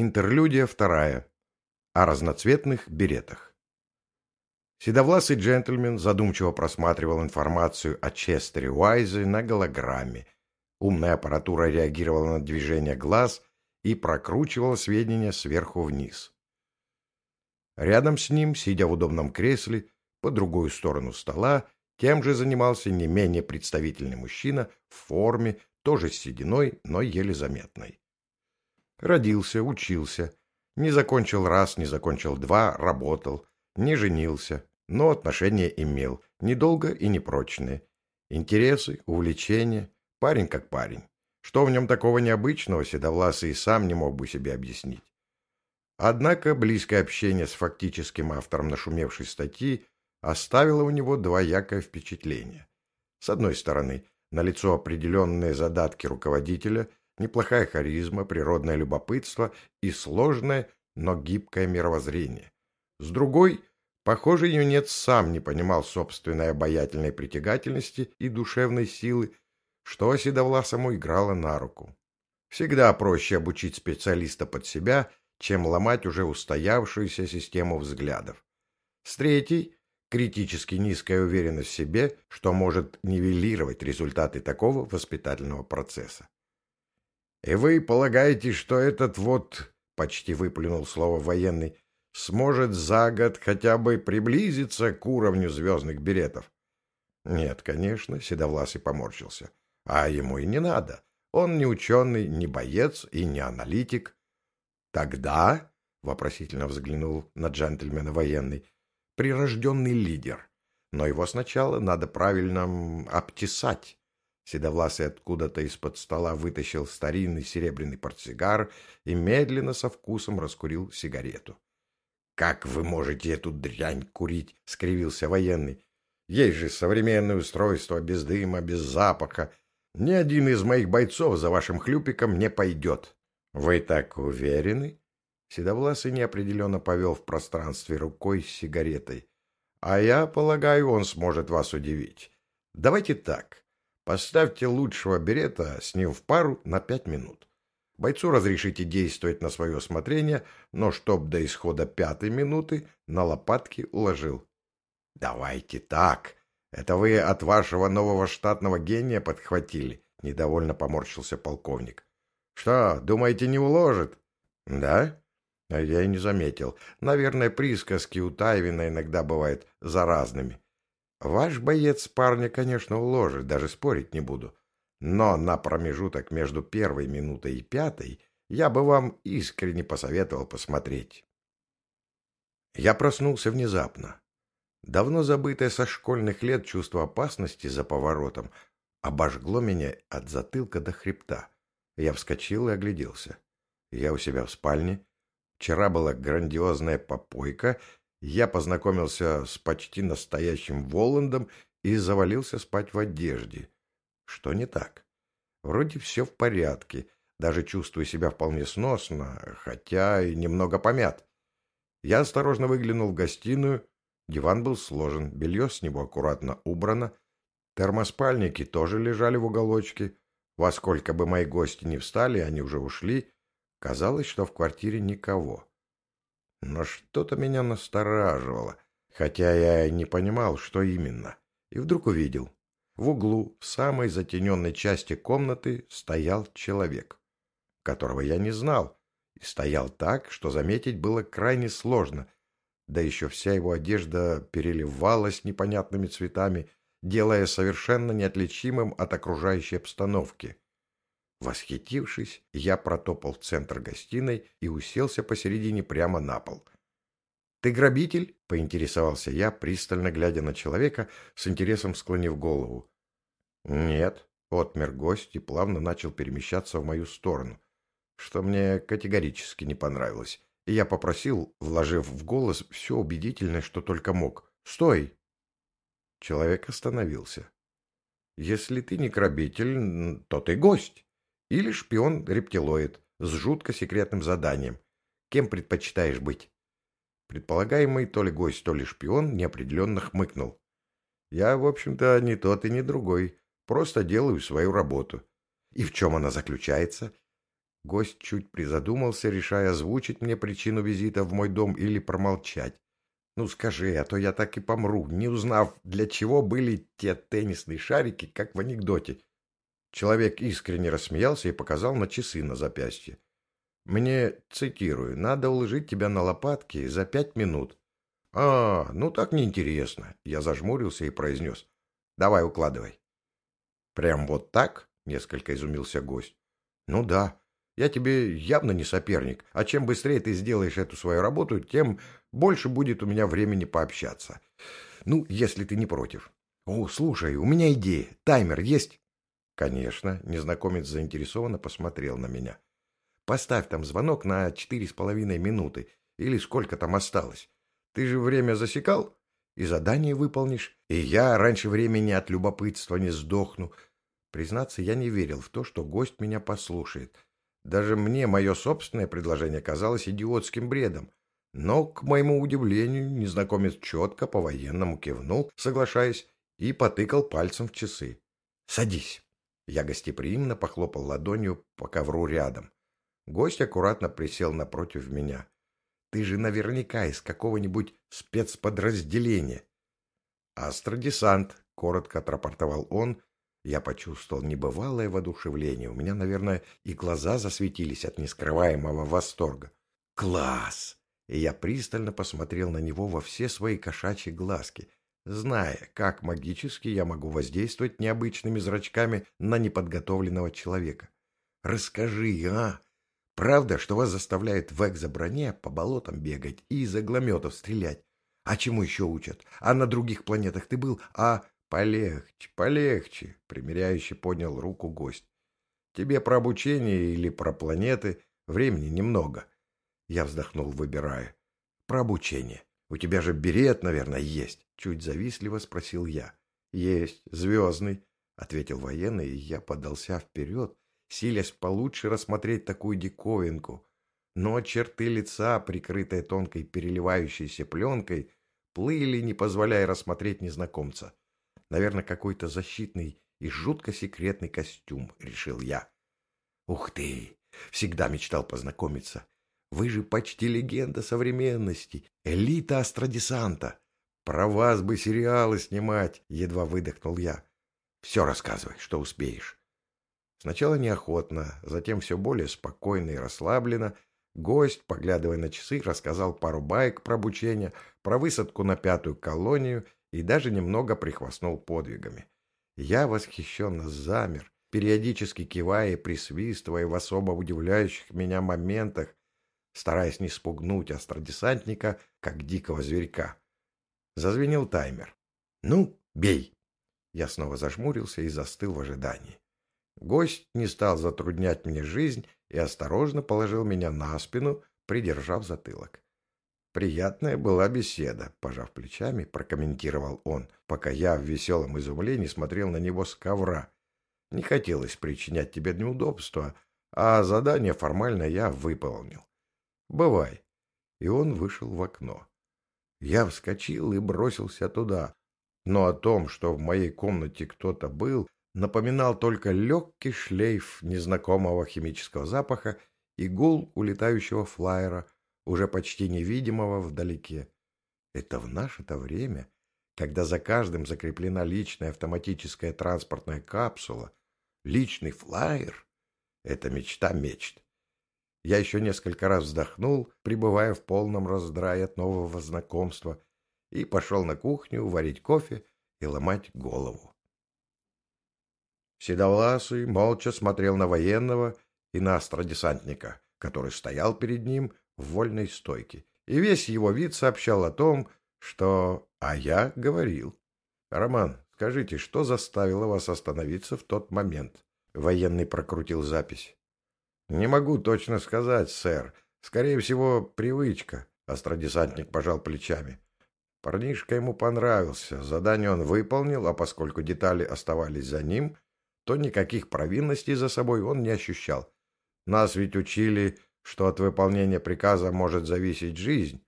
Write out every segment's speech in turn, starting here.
Интерлюдия вторая. О разноцветных беретах. Седовласый джентльмен задумчиво просматривал информацию о Честере Уайзе на голограмме. Умная аппаратура реагировала на движение глаз и прокручивала сведения сверху вниз. Рядом с ним, сидя в удобном кресле, по другую сторону стола, тем же занимался не менее представительный мужчина в форме, тоже с сединой, но еле заметной. Родился, учился, не закончил раз, не закончил два, работал, не женился, но отношения имел, недолго и непрочные. Интересы, увлечения, парень как парень. Что в нем такого необычного, Седовласый сам не мог бы себе объяснить. Однако близкое общение с фактическим автором нашумевшей статьи оставило у него двоякое впечатление. С одной стороны, налицо определенные задатки руководителя, неплохая харизма, природное любопытство и сложное, но гибкое мировоззрение. С другой, похоже, юнец сам не понимал собственной обаятельной притягательности и душевной силы, что Седовласому играло на руку. Всегда проще обучить специалиста под себя, чем ломать уже устоявшуюся систему взглядов. С третьей – критически низкая уверенность в себе, что может нивелировать результаты такого воспитательного процесса. И вы полагаете, что этот вот, почти выплюнул слово военный, сможет за год хотя бы приблизиться к уровню звездных беретов? Нет, конечно, Седовласый поморщился. А ему и не надо. Он не ученый, не боец и не аналитик. Тогда, вопросительно взглянул на джентльмена военный, прирожденный лидер. Но его сначала надо правильно обтесать. Седовласый откуда-то из-под стола вытащил старинный серебряный портсигар и медленно со вкусом раскурил сигарету. — Как вы можете эту дрянь курить? — скривился военный. — Есть же современное устройство без дыма, без запаха. Ни один из моих бойцов за вашим хлюпиком не пойдет. — Вы так уверены? Седовласый неопределенно повел в пространстве рукой с сигаретой. — А я полагаю, он сможет вас удивить. Давайте так. Поставьте лучшего берета с ним в пару на пять минут. Бойцу разрешите действовать на свое усмотрение, но чтоб до исхода пятой минуты на лопатки уложил. — Давайте так. Это вы от вашего нового штатного гения подхватили, — недовольно поморщился полковник. — Что, думаете, не уложит? — Да? Я и не заметил. Наверное, присказки у Тайвина иногда бывают заразными. Ваш боец парня, конечно, уложит, даже спорить не буду. Но на промежуток между первой минутой и пятой я бы вам искренне посоветовал посмотреть. Я проснулся внезапно. Давно забытое со школьных лет чувство опасности за поворотом обожгло меня от затылка до хребта. Я вскочил и огляделся. Я у себя в спальне. Вчера была грандиозная попойка, я познакомился с почти настоящим Воландом и завалился спать в одежде. Что не так? Вроде все в порядке, даже чувствую себя вполне сносно, хотя и немного помят. Я осторожно выглянул в гостиную. Диван был сложен, белье с него аккуратно убрано. Термоспальники тоже лежали в уголочке. Во сколько бы мои гости не встали, они уже ушли. Казалось, что в квартире никого. Но что-то меня настораживало, хотя я не понимал, что именно. И вдруг увидел. В углу, в самой затененной части комнаты, стоял человек, которого я не знал, и стоял так, что заметить было крайне сложно, да еще вся его одежда переливалась непонятными цветами, делая совершенно неотличимым от окружающей обстановки. Восхитившись, я протопал в центр гостиной и уселся посередине прямо на пол. «Ты грабитель?» — поинтересовался я, пристально глядя на человека, с интересом склонив голову. «Нет», — отмер гость и плавно начал перемещаться в мою сторону, что мне категорически не понравилось. И я попросил, вложив в голос все убедительное, что только мог. «Стой!» Человек остановился. «Если ты не грабитель, то ты гость». Или шпион-рептилоид с жутко секретным заданием. Кем предпочитаешь быть? Предполагаемый то ли гость, то ли шпион неопределенно хмыкнул. Я, в общем-то, не тот и не другой. Просто делаю свою работу. И в чем она заключается? Гость чуть призадумался, решая озвучить мне причину визита в мой дом или промолчать. Ну скажи, а то я так и помру, не узнав, для чего были те теннисные шарики, как в анекдоте. Человек искренне рассмеялся и показал на часы на запястье. Мне, цитирую, надо уложить тебя на лопатки за пять минут. А, ну так неинтересно. Я зажмурился и произнес. Давай укладывай. Прям вот так? Несколько изумился гость. Ну да. Я тебе явно не соперник, а чем быстрее ты сделаешь эту свою работу, тем больше будет у меня времени пообщаться. Ну, если ты не против. О, слушай, у меня идея. Таймер есть? Конечно. Незнакомец заинтересованно посмотрел на меня. Поставь там звонок на четыре с половиной минуты. Или сколько там осталось. Ты же время засекал? И задание выполнишь. И я раньше времени от любопытства не сдохну. Признаться, я не верил в то, что гость меня послушает. — даже мне мое собственное предложение казалось идиотским бредом. Но, к моему удивлению, незнакомец четко по-военному кивнул, соглашаясь, и потыкал пальцем в часы. «Садись!» Я гостеприимно похлопал ладонью по ковру рядом. Гость аккуратно присел напротив меня. «Ты же наверняка из какого-нибудь спецподразделения». «Астродесант», — коротко отрапортовал он, я почувствовал небывалое воодушевление. У меня, наверное, и глаза засветились от нескрываемого восторга. «Класс!» И я пристально посмотрел на него во все свои кошачьи глазки, зная, как магически я могу воздействовать необычными зрачками на неподготовленного человека. «Расскажи, а? Правда, что вас заставляют в экзоброне по болотам бегать и из оглометов стрелять? А чему еще учат? А на других планетах ты был? А «Полегче, полегче», — примиряюще поднял руку гость. «Тебе про обучение или про планеты времени немного». Я вздохнул, выбирая. «Про обучение. У тебя же берет, наверное, есть?» Чуть завистливо спросил я. «Есть, звездный», — ответил военный, и я подался вперед, силясь получше рассмотреть такую диковинку. Но черты лица, прикрытые тонкой переливающейся пленкой, плыли, не позволяя рассмотреть незнакомца. Наверное, какой-то защитный и жутко секретный костюм, решил я. Ух ты! Всегда мечтал познакомиться. Вы же почти легенда современности, элита астродесанта. Про вас бы сериалы снимать, едва выдохнул я. Все рассказывай, что успеешь. Сначала неохотно, затем все более спокойно и расслабленно. Гость, поглядывая на часы, рассказал пару байк про обучение, про высадку на пятую колонию и даже немного прихвастнул подвигами. Я восхищенно замер, периодически кивая и присвистывая в особо удивляющих меня моментах, стараясь не спугнуть астродесантника, как дикого зверька. Зазвенел таймер. «Ну, бей!» Я снова зажмурился и застыл в ожидании. Гость не стал затруднять мне жизнь и осторожно положил меня на спину, придержав затылок. Приятная была беседа, пожав плечами, прокомментировал он, пока я в веселом изумлении смотрел на него с ковра. Не хотелось причинять тебе неудобства, а задание формально я выполнил. Бывай. И он вышел в окно. Я вскочил и бросился туда. Но о том, что в моей комнате кто-то был, напоминал только легкий шлейф незнакомого химического запаха и гул улетающего флайера — уже почти невидимого вдалеке. Это в наше-то время, когда за каждым закреплена личная автоматическая транспортная капсула, личный флайер — это мечта мечт. Я еще несколько раз вздохнул, пребывая в полном раздрае от нового знакомства, и пошел на кухню варить кофе и ломать голову. Седовласый молча смотрел на военного и на астродесантника, который стоял перед ним, в вольной стойке, и весь его вид сообщал о том, что... А я говорил. «Роман, скажите, что заставило вас остановиться в тот момент?» Военный прокрутил запись. «Не могу точно сказать, сэр. Скорее всего, привычка», — астродесантник пожал плечами. Парнишка ему понравился, задание он выполнил, а поскольку детали оставались за ним, то никаких провинностей за собой он не ощущал. Нас ведь учили что от выполнения приказа может зависеть жизнь.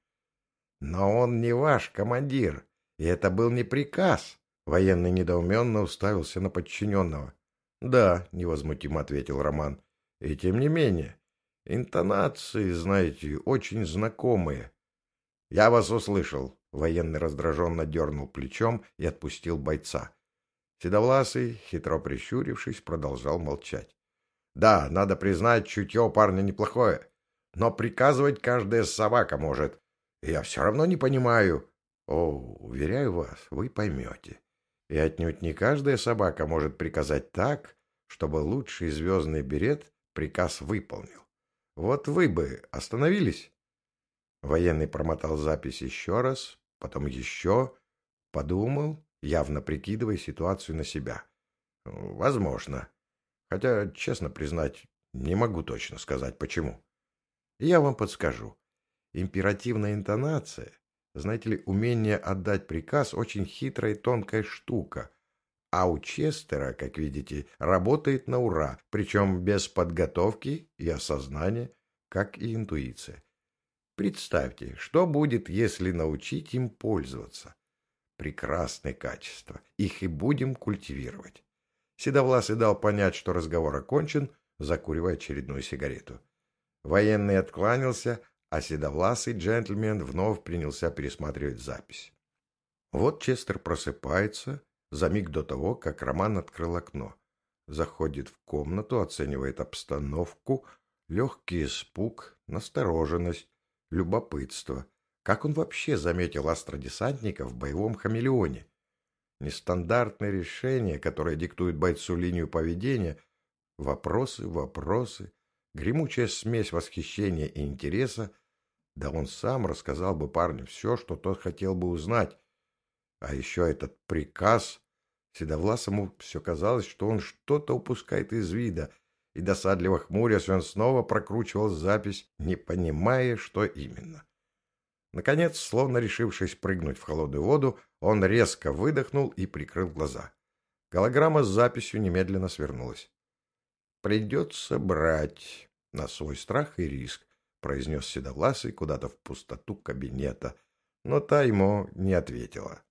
Но он не ваш командир, и это был не приказ. Военный недоуменно уставился на подчиненного. «Да», — невозмутимо ответил Роман. «И тем не менее, Интонации, знаете, очень знакомые. Я вас услышал. Военный раздраженно дернул плечом и отпустил бойца. Седовласый, хитро прищурившись, продолжал молчать. Да, надо признать, чутье у парня неплохое. Но приказывать каждая собака может. Я все равно не понимаю. О, уверяю вас, вы поймете. И отнюдь не каждая собака может приказать так, чтобы лучший звездный берет приказ выполнил. Вот вы бы остановились. Военный промотал запись еще раз, потом еще, подумал, явно прикидывая ситуацию на себя. Возможно. Хотя, честно признать, не могу точно сказать, почему. Я вам подскажу. Императивная интонация, знаете ли, умение отдать приказ очень хитрая и тонкая штука. А у Честера, как видите, работает на ура, причем без подготовки и осознания, как и интуиция. Представьте, что будет, если научить им пользоваться. Прекрасные качества. Их и будем культивировать. Седовласый дал понять, что разговор окончен, закуривая очередную сигарету. Военный откланялся, а седовласый джентльмен вновь принялся пересматривать запись. Вот Честер просыпается за миг до того, как Роман открыл окно. Заходит в комнату, оценивает обстановку, легкий испуг, настороженность, любопытство. Как он вообще заметил астродесантника в боевом хамелеоне? Нестандартное решение, которое диктует бойцу линию поведения. Вопросы, вопросы, гремучая смесь восхищения и интереса. Да он сам рассказал бы парню все, что тот хотел бы узнать. А еще этот приказ. Седовласому все казалось, что он что-то упускает из вида, и досадливо хмурясь, он снова прокручивал запись, не понимая, что именно. Наконец, словно решившись прыгнуть в холодную воду, он резко выдохнул и прикрыл глаза. Голограмма с записью немедленно свернулась. «Придется брать на свой страх и риск», — произнес Седовласый куда-то в пустоту кабинета, но та ему не ответила.